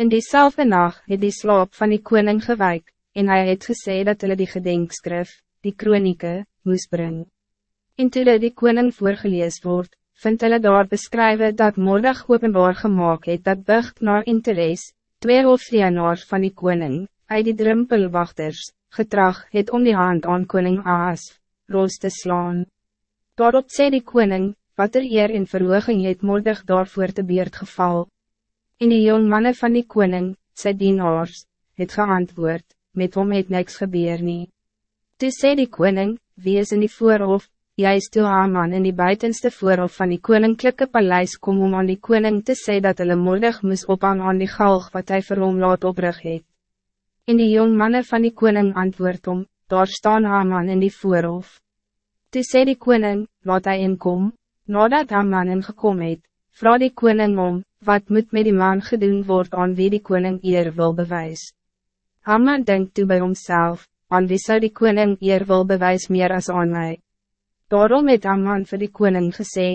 In diezelfde nacht het die slaap van die koning gewijk, en hij het gesê dat hulle die gedenkskrif, die kronieke, moes bring. En toe hulle die koning voorgelees word, vind hulle daar beskrywe dat Mordag openbaar gemaakt het dat bucht naar interesse, twee hofdienaars van die koning, uit die drumpelwachters, getrag het om die hand aan koning Aas, roos te slaan. Daarop sê die koning, wat er eer in verhooging het Mordag daarvoor te beurt geval. En die jong mannen van die koning, sy dienaars, het geantwoord, met hom het niks gebeur nie. Toe sê die koning, wie is in die voorhof, jy is toe Haman in die buitenste voorhof van die koninklijke paleis kom om aan die koning te sê dat hulle moedig moes ophang aan die galg wat hij vir hom laat oprig het. En die jong mannen van die koning antwoord om, daar staan Haman in die voorhof. Toe sê die koning, laat hy inkom, nadat Haman ingekom het, vraag die koning om, wat moet met die man gedoen word aan wie die koning eer wil bewys. Haman denkt toe bij homself, aan wie zou die koning eer wil bewys meer as aan mij. Daarom het Haman vir die koning gesê,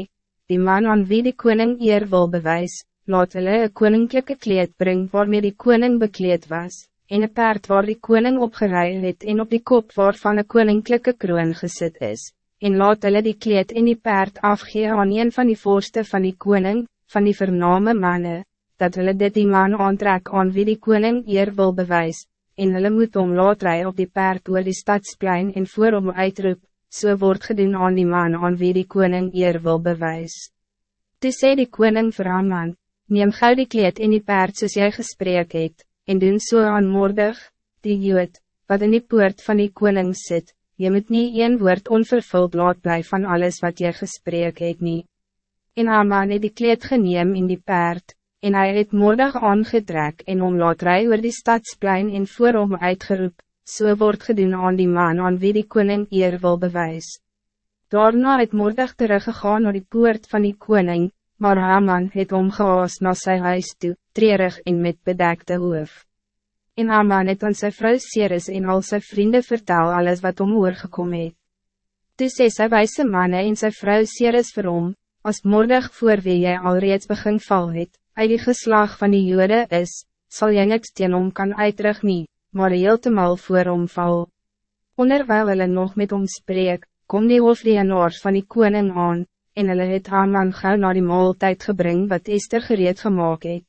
die man aan wie die koning eer wil bewys, laat hulle een koninklijke kleed bring waarmee die koning bekleed was, en een paard waar die koning opgerij het en op die kop waarvan een koninklijke kroon gezet is, en laat hulle die kleed in die paard afgee aan een van die voorste van die koning, van die vername mannen, dat hulle dit die man aantrek aan wie die koning eer wil bewys, en hulle moet om laat rij op die paard oor die stadsplein en voor om uitroep, so word gedoen aan die man aan wie die koning eer wil bewys. Toe sê die koning vir man, neem gauw die kleed in die paard soos jy gesprek het, en doen so aanmoordig, die jood, wat in die poort van die koning zit, je moet niet een woord onvervuld laat bly van alles wat jy gesprek het niet. En Haman het die kleed geneem in die paard, en hij het moedig aangetrek en om laat rij oor die stadsplein en voor hom uitgeroep, so word gedoen aan die man aan wie die koning eer wil bewys. Daarna het moedig teruggegaan naar die poort van die koning, maar Haman het omgehaas na sy huis toe, treurig en met bedekte hoof. En Haman het aan sy vrou Ceres en al sy vrienden vertel alles wat om oorgekom het. Toe sê sy wijze manne en sy vrou Ceres vir hom, Als moordig voor wie jy alreeds begin val het, uit die geslag van die jode is, zal jy niks teen hom kan uitrig nie, maar heel te mal voor hom val. Onderwijl hulle nog met hom spreek, kom die hoofdienaars van die koning aan, en hulle het Haman gauw naar die maaltijd gebring wat Esther gereed gemaakt het.